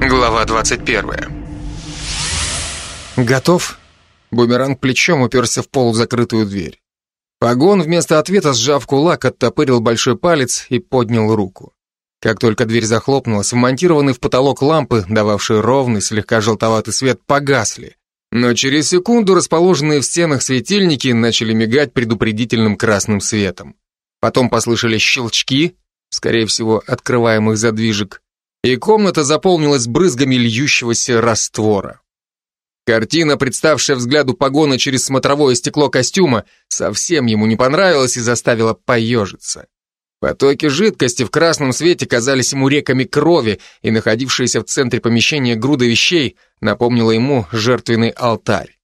Глава 21. «Готов?» Бумеранг плечом уперся в полузакрытую дверь. Погон вместо ответа, сжав кулак, оттопырил большой палец и поднял руку. Как только дверь захлопнулась, вмонтированные в потолок лампы, дававшие ровный, слегка желтоватый свет, погасли. Но через секунду расположенные в стенах светильники начали мигать предупредительным красным светом. Потом послышались щелчки, скорее всего, открываемых задвижек, и комната заполнилась брызгами льющегося раствора. Картина, представшая взгляду погона через смотровое стекло костюма, совсем ему не понравилась и заставила поежиться. Потоки жидкости в красном свете казались ему реками крови, и находившаяся в центре помещения груда вещей напомнила ему жертвенный алтарь.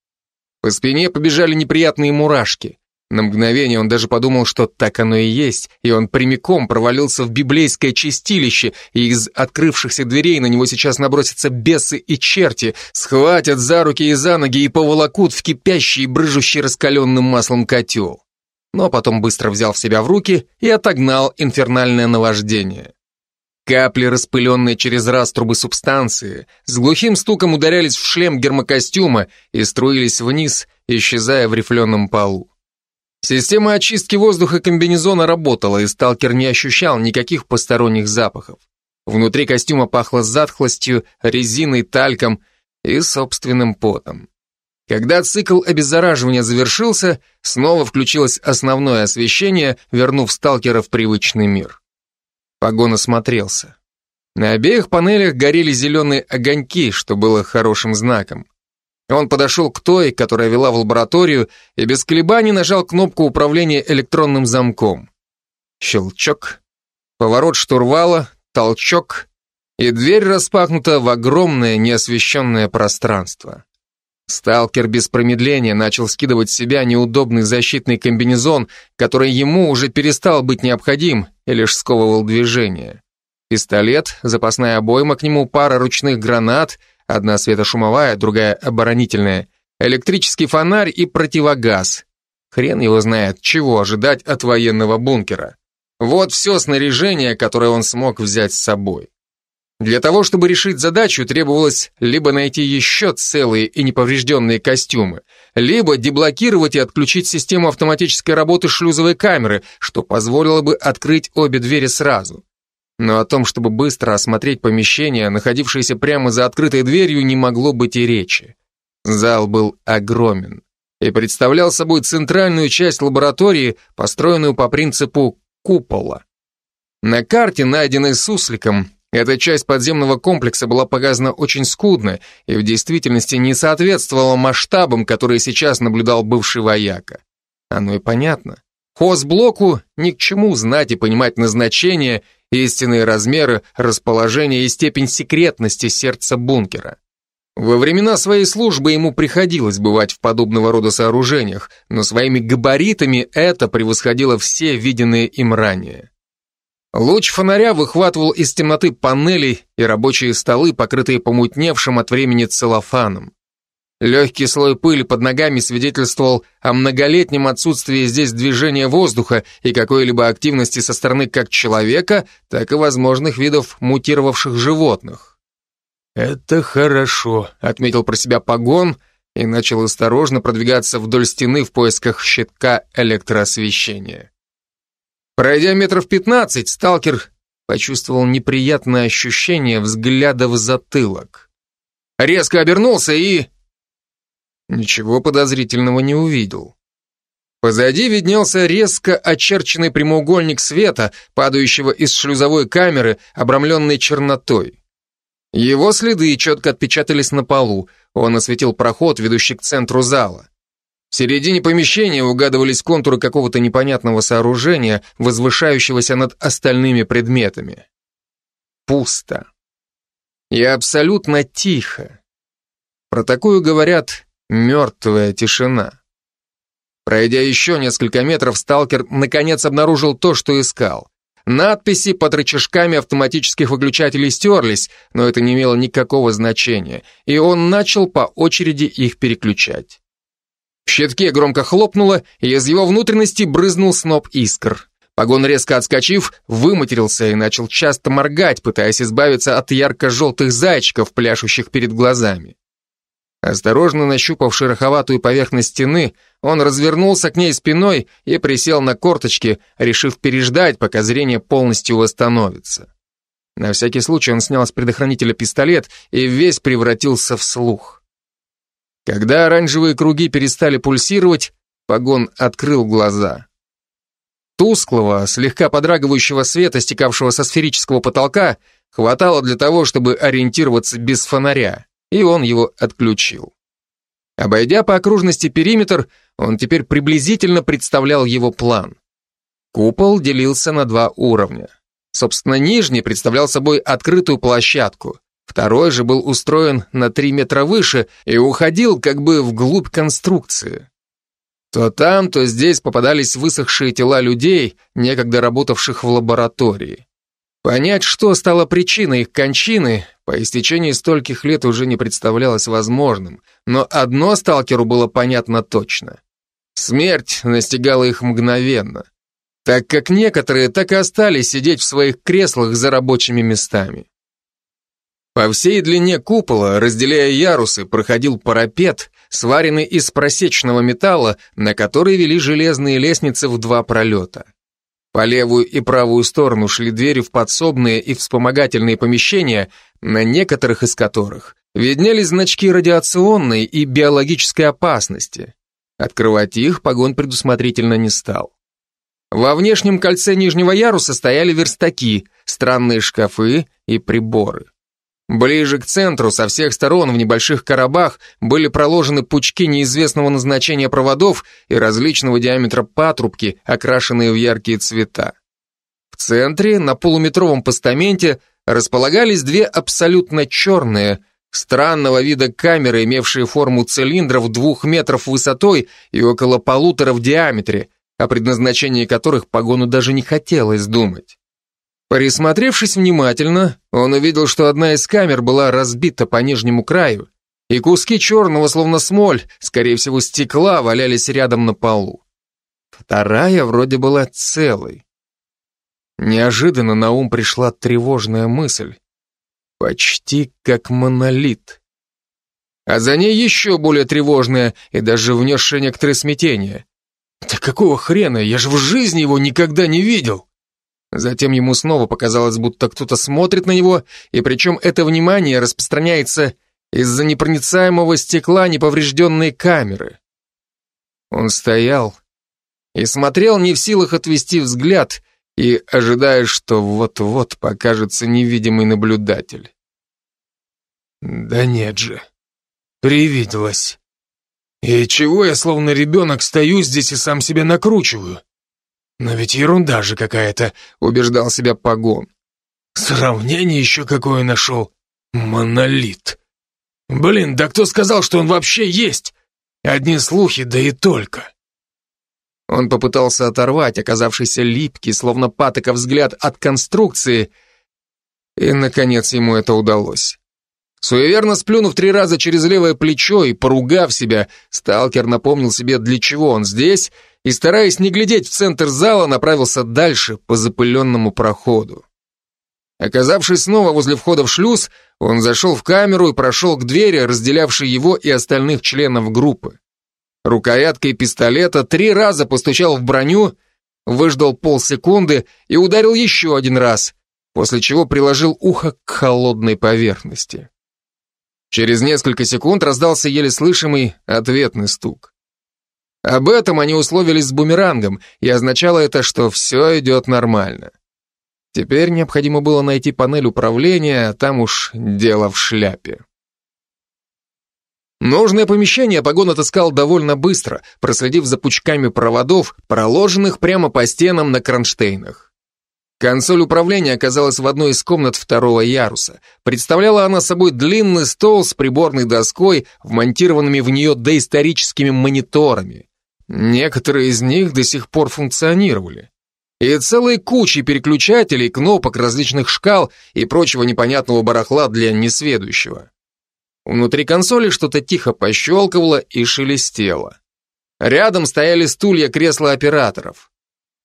По спине побежали неприятные мурашки. На мгновение он даже подумал, что так оно и есть, и он прямиком провалился в библейское чистилище, и из открывшихся дверей на него сейчас набросятся бесы и черти, схватят за руки и за ноги и поволокут в кипящий и брыжущий раскаленным маслом котел. Но потом быстро взял в себя в руки и отогнал инфернальное наваждение. Капли, распыленные через раструбы субстанции, с глухим стуком ударялись в шлем гермокостюма и струились вниз, исчезая в рифленом полу. Система очистки воздуха комбинезона работала, и сталкер не ощущал никаких посторонних запахов. Внутри костюма пахло затхлостью, резиной, тальком и собственным потом. Когда цикл обеззараживания завершился, снова включилось основное освещение, вернув сталкера в привычный мир. Погон осмотрелся. На обеих панелях горели зеленые огоньки, что было хорошим знаком. Он подошел к той, которая вела в лабораторию, и без колебаний нажал кнопку управления электронным замком. Щелчок, поворот штурвала, толчок, и дверь распахнута в огромное неосвещенное пространство. Сталкер без промедления начал скидывать с себя неудобный защитный комбинезон, который ему уже перестал быть необходим и лишь сковывал движение. Пистолет, запасная обойма к нему, пара ручных гранат — Одна светошумовая, другая оборонительная. Электрический фонарь и противогаз. Хрен его знает, чего ожидать от военного бункера. Вот все снаряжение, которое он смог взять с собой. Для того, чтобы решить задачу, требовалось либо найти еще целые и неповрежденные костюмы, либо деблокировать и отключить систему автоматической работы шлюзовой камеры, что позволило бы открыть обе двери сразу. Но о том, чтобы быстро осмотреть помещение, находившееся прямо за открытой дверью, не могло быть и речи. Зал был огромен и представлял собой центральную часть лаборатории, построенную по принципу купола. На карте, найденной сусликом, эта часть подземного комплекса была показана очень скудно и в действительности не соответствовала масштабам, которые сейчас наблюдал бывший вояка. Оно и понятно. Хозблоку ни к чему знать и понимать назначение истинные размеры, расположение и степень секретности сердца бункера. Во времена своей службы ему приходилось бывать в подобного рода сооружениях, но своими габаритами это превосходило все виденные им ранее. Луч фонаря выхватывал из темноты панели и рабочие столы, покрытые помутневшим от времени целлофаном. Легкий слой пыли под ногами свидетельствовал о многолетнем отсутствии здесь движения воздуха и какой-либо активности со стороны как человека, так и возможных видов мутировавших животных. «Это хорошо», — отметил про себя погон и начал осторожно продвигаться вдоль стены в поисках щитка электроосвещения. Пройдя метров пятнадцать, сталкер почувствовал неприятное ощущение взгляда в затылок. Резко обернулся и Ничего подозрительного не увидел. Позади виднелся резко очерченный прямоугольник света, падающего из шлюзовой камеры, обрамленной чернотой. Его следы четко отпечатались на полу, он осветил проход, ведущий к центру зала. В середине помещения угадывались контуры какого-то непонятного сооружения, возвышающегося над остальными предметами. Пусто. И абсолютно тихо. Про такую говорят Мертвая тишина. Пройдя еще несколько метров, сталкер наконец обнаружил то, что искал. Надписи под рычажками автоматических выключателей стерлись, но это не имело никакого значения, и он начал по очереди их переключать. В щитке громко хлопнуло, и из его внутренности брызнул сноп искр. Погон, резко отскочив, выматерился и начал часто моргать, пытаясь избавиться от ярко-желтых зайчиков, пляшущих перед глазами. Осторожно нащупав шероховатую поверхность стены, он развернулся к ней спиной и присел на корточки, решив переждать, пока зрение полностью восстановится. На всякий случай он снял с предохранителя пистолет и весь превратился в слух. Когда оранжевые круги перестали пульсировать, Погон открыл глаза. Тусклого, слегка подрагивающего света, стекавшего со сферического потолка, хватало для того, чтобы ориентироваться без фонаря, и он его отключил. Обойдя по окружности периметр, он теперь приблизительно представлял его план. Купол делился на два уровня. Собственно, нижний представлял собой открытую площадку, второй же был устроен на три метра выше и уходил как бы вглубь конструкции. То там, то здесь попадались высохшие тела людей, некогда работавших в лаборатории. Понять, что стало причиной их кончины, по истечении стольких лет уже не представлялось возможным, но одно сталкеру было понятно точно. Смерть настигала их мгновенно, так как некоторые так и остались сидеть в своих креслах за рабочими местами. По всей длине купола, разделяя ярусы, проходил парапет, сваренный из просечного металла, на который вели железные лестницы в два пролета. По левую и правую сторону шли двери в подсобные и вспомогательные помещения, на некоторых из которых виднелись значки радиационной и биологической опасности. Открывать их погон предусмотрительно не стал. Во внешнем кольце нижнего яруса стояли верстаки, странные шкафы и приборы. Ближе к центру, со всех сторон, в небольших коробах, были проложены пучки неизвестного назначения проводов и различного диаметра патрубки, окрашенные в яркие цвета. В центре, на полуметровом постаменте, располагались две абсолютно черные, странного вида камеры, имевшие форму цилиндров двух метров высотой и около полутора в диаметре, о предназначении которых погону даже не хотелось думать. Присмотревшись внимательно, он увидел, что одна из камер была разбита по нижнему краю, и куски черного, словно смоль, скорее всего, стекла, валялись рядом на полу. Вторая вроде была целой. Неожиданно на ум пришла тревожная мысль. Почти как монолит. А за ней еще более тревожная и даже внесшая некоторое смятение. Да какого хрена, я же в жизни его никогда не видел. Затем ему снова показалось, будто кто-то смотрит на него, и причем это внимание распространяется из-за непроницаемого стекла неповрежденной камеры. Он стоял и смотрел не в силах отвести взгляд и ожидая, что вот-вот покажется невидимый наблюдатель. Да нет же, привиделось. И чего я словно ребенок стою здесь и сам себя накручиваю? «Но ведь ерунда же какая-то», — убеждал себя Погон. «Сравнение еще какое нашел. Монолит. Блин, да кто сказал, что он вообще есть? Одни слухи, да и только». Он попытался оторвать оказавшийся липкий, словно патока взгляд от конструкции, и, наконец, ему это удалось. Суеверно сплюнув три раза через левое плечо и поругав себя, сталкер напомнил себе, для чего он здесь, и, стараясь не глядеть в центр зала, направился дальше по запыленному проходу. Оказавшись снова возле входа в шлюз, он зашел в камеру и прошел к двери, разделявшей его и остальных членов группы. Рукояткой пистолета три раза постучал в броню, выждал полсекунды и ударил еще один раз, после чего приложил ухо к холодной поверхности. Через несколько секунд раздался еле слышимый ответный стук. Об этом они условились с бумерангом, и означало это, что все идет нормально. Теперь необходимо было найти панель управления, а там уж дело в шляпе. Нужное помещение Погон отыскал довольно быстро, проследив за пучками проводов, проложенных прямо по стенам на кронштейнах. Консоль управления оказалась в одной из комнат второго яруса. Представляла она собой длинный стол с приборной доской, вмонтированными в нее доисторическими мониторами. Некоторые из них до сих пор функционировали. И целой кучей переключателей, кнопок, различных шкал и прочего непонятного барахла для несведущего. Внутри консоли что-то тихо пощелкивало и шелестело. Рядом стояли стулья кресла операторов.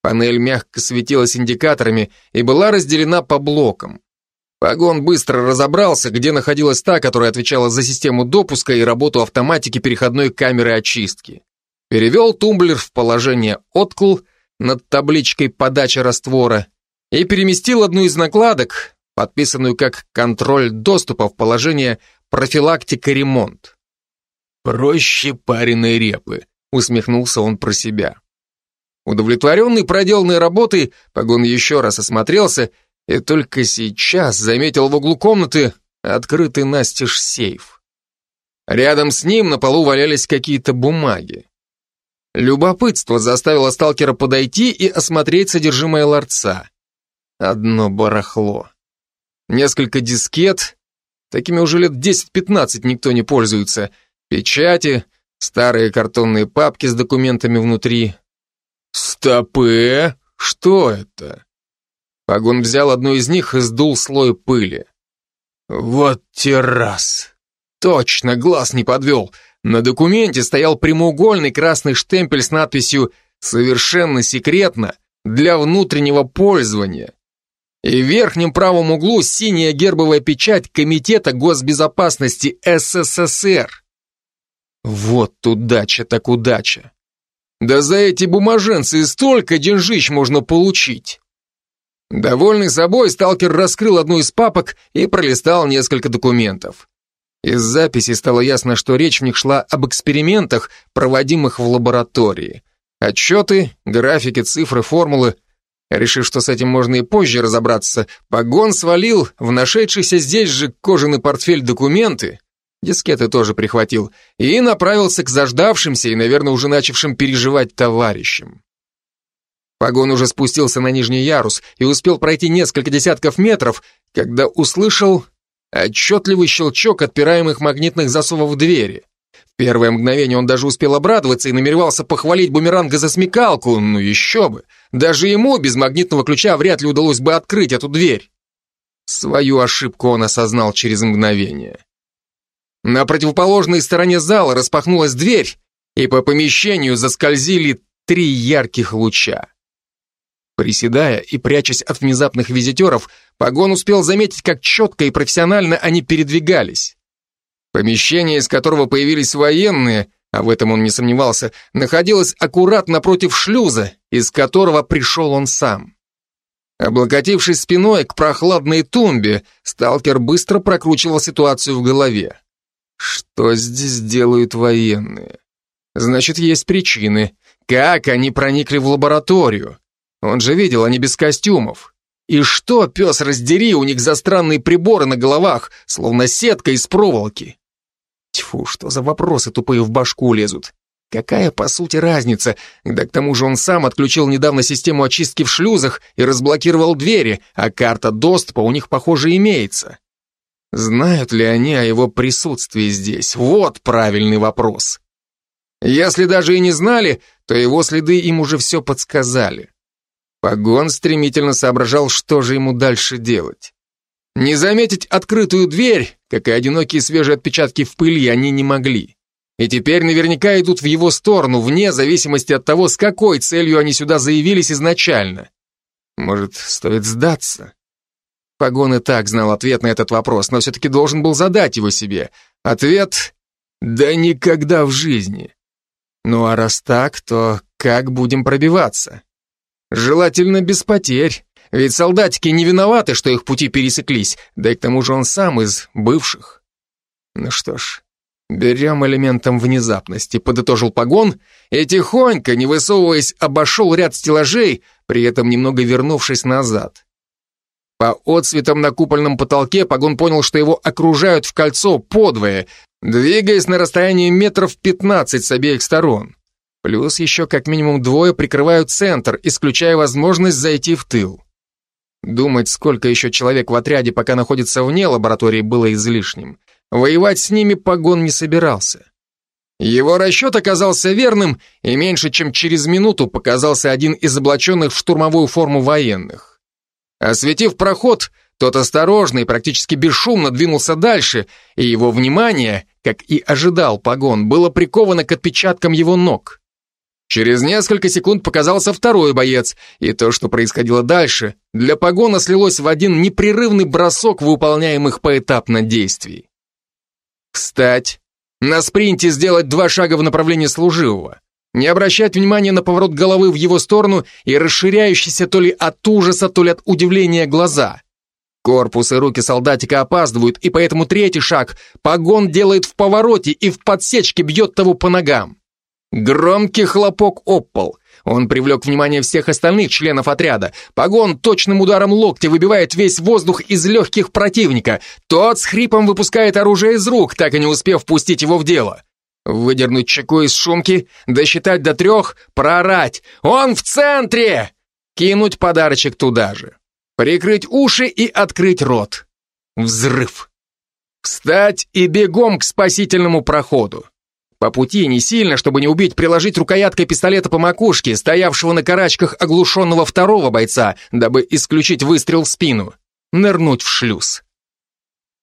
Панель мягко светилась индикаторами и была разделена по блокам. Погон быстро разобрался, где находилась та, которая отвечала за систему допуска и работу автоматики переходной камеры очистки. Перевел тумблер в положение «Откл» над табличкой «Подача раствора» и переместил одну из накладок, подписанную как «Контроль доступа» в положение «Профилактика ремонт». «Проще пареной репы», — усмехнулся он про себя. Удовлетворенный проделанной работой, Погон еще раз осмотрелся и только сейчас заметил в углу комнаты открытый настежь сейф. Рядом с ним на полу валялись какие-то бумаги. Любопытство заставило сталкера подойти и осмотреть содержимое ларца. Одно барахло. Несколько дискет, такими уже лет 10-15 никто не пользуется, печати, старые картонные папки с документами внутри. Стопы! Что это? Погон взял одну из них и сдул слой пыли. Вот террас. Точно, глаз не подвел. На документе стоял прямоугольный красный штемпель с надписью «Совершенно секретно для внутреннего пользования». И в верхнем правом углу синяя гербовая печать Комитета госбезопасности СССР. Вот удача так удача. Да за эти бумаженцы столько деньжищ можно получить. Довольный собой, сталкер раскрыл одну из папок и пролистал несколько документов. Из записи стало ясно, что речь в них шла об экспериментах, проводимых в лаборатории. Отчеты, графики, цифры, формулы. Решив, что с этим можно и позже разобраться, погон свалил в нашедшийся здесь же кожаный портфель документы, дискеты тоже прихватил, и направился к заждавшимся и, наверное, уже начавшим переживать товарищам. Погон уже спустился на нижний ярус и успел пройти несколько десятков метров, когда услышал Отчетливый щелчок отпираемых магнитных засовов в двери. В первое мгновение он даже успел обрадоваться и намеревался похвалить бумеранга за смекалку, ну еще бы. Даже ему без магнитного ключа вряд ли удалось бы открыть эту дверь. Свою ошибку он осознал через мгновение. На противоположной стороне зала распахнулась дверь, и по помещению заскользили три ярких луча. Приседая и прячась от внезапных визитеров, Погон успел заметить, как четко и профессионально они передвигались. Помещение, из которого появились военные, а в этом он не сомневался, находилось аккуратно напротив шлюза, из которого пришел он сам. Облокотившись спиной к прохладной тумбе, сталкер быстро прокручивал ситуацию в голове. Что здесь делают военные? Значит, есть причины. Как они проникли в лабораторию? Он же видел, они без костюмов. И что, пес раздери, у них за странные приборы на головах, словно сетка из проволоки? Тьфу, что за вопросы тупые в башку лезут? Какая, по сути, разница? Да к тому же он сам отключил недавно систему очистки в шлюзах и разблокировал двери, а карта доступа у них, похоже, имеется. Знают ли они о его присутствии здесь? Вот правильный вопрос. Если даже и не знали, то его следы им уже все подсказали. Погон стремительно соображал, что же ему дальше делать. Не заметить открытую дверь, как и одинокие свежие отпечатки в пыли, они не могли. И теперь наверняка идут в его сторону, вне зависимости от того, с какой целью они сюда заявились изначально. Может, стоит сдаться? Погон и так знал ответ на этот вопрос, но все-таки должен был задать его себе. Ответ — да никогда в жизни. Ну а раз так, то как будем пробиваться? Желательно без потерь, ведь солдатики не виноваты, что их пути пересеклись, да и к тому же он сам из бывших. Ну что ж, берем элементом внезапности, подытожил погон и тихонько, не высовываясь, обошел ряд стеллажей, при этом немного вернувшись назад. По отсветам на купольном потолке погон понял, что его окружают в кольцо подвое, двигаясь на расстоянии метров 15 с обеих сторон. Плюс еще как минимум двое прикрывают центр, исключая возможность зайти в тыл. Думать, сколько еще человек в отряде пока находится вне лаборатории, было излишним. Воевать с ними погон не собирался. Его расчет оказался верным, и меньше чем через минуту показался один из облаченных в штурмовую форму военных. Осветив проход, тот осторожно и практически бесшумно двинулся дальше, и его внимание, как и ожидал погон, было приковано к отпечаткам его ног. Через несколько секунд показался второй боец, и то, что происходило дальше, для погона слилось в один непрерывный бросок выполняемых поэтапно действий. Встать, на спринте сделать два шага в направлении служивого, не обращать внимания на поворот головы в его сторону и расширяющиеся то ли от ужаса, то ли от удивления глаза. Корпус и руки солдатика опаздывают, и поэтому третий шаг погон делает в повороте и в подсечке бьет того по ногам. Громкий хлопок об. Он привлек внимание всех остальных членов отряда. Погон точным ударом локтя выбивает весь воздух из легких противника. Тот с хрипом выпускает оружие из рук, так и не успев пустить его в дело. Выдернуть чеку из шумки, досчитать до трех, проорать. «Он в центре!» Кинуть подарочек туда же прикрыть уши и открыть рот. Взрыв. Встать и бегом к спасительному проходу. По пути не сильно, чтобы не убить, приложить рукояткой пистолета по макушке, стоявшего на карачках оглушенного второго бойца, дабы исключить выстрел в спину. Нырнуть в шлюз.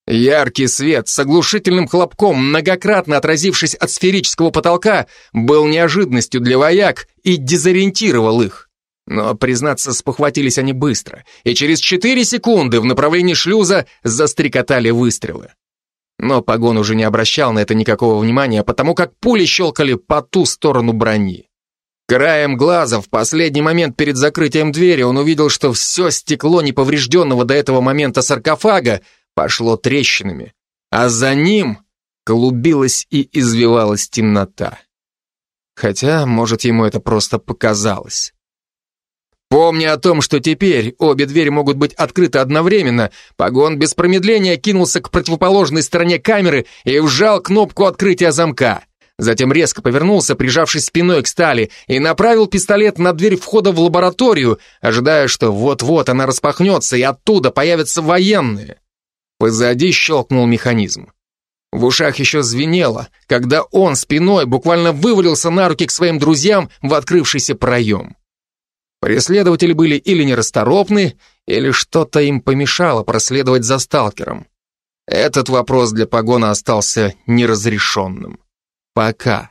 Яркий свет с оглушительным хлопком, многократно отразившись от сферического потолка, был неожиданностью для вояк и дезориентировал их. Но, признаться, спохватились они быстро, и через четыре секунды в направлении шлюза застрекотали выстрелы. Но Погон уже не обращал на это никакого внимания, потому как пули щелкали по ту сторону брони. Краем глаза в последний момент перед закрытием двери он увидел, что все стекло неповрежденного до этого момента саркофага пошло трещинами, а за ним клубилась и извивалась темнота. Хотя, может, ему это просто показалось. Помня о том, что теперь обе двери могут быть открыты одновременно, Погон без промедления кинулся к противоположной стороне камеры и вжал кнопку открытия замка. Затем резко повернулся, прижавшись спиной к стали, и направил пистолет на дверь входа в лабораторию, ожидая, что вот-вот она распахнется, и оттуда появятся военные. Позади щелкнул механизм. В ушах еще звенело, когда он спиной буквально вывалился на руки к своим друзьям в открывшийся проем. Преследователи были или нерасторопны, или что-то им помешало проследовать за сталкером. Этот вопрос для погона остался неразрешенным. Пока.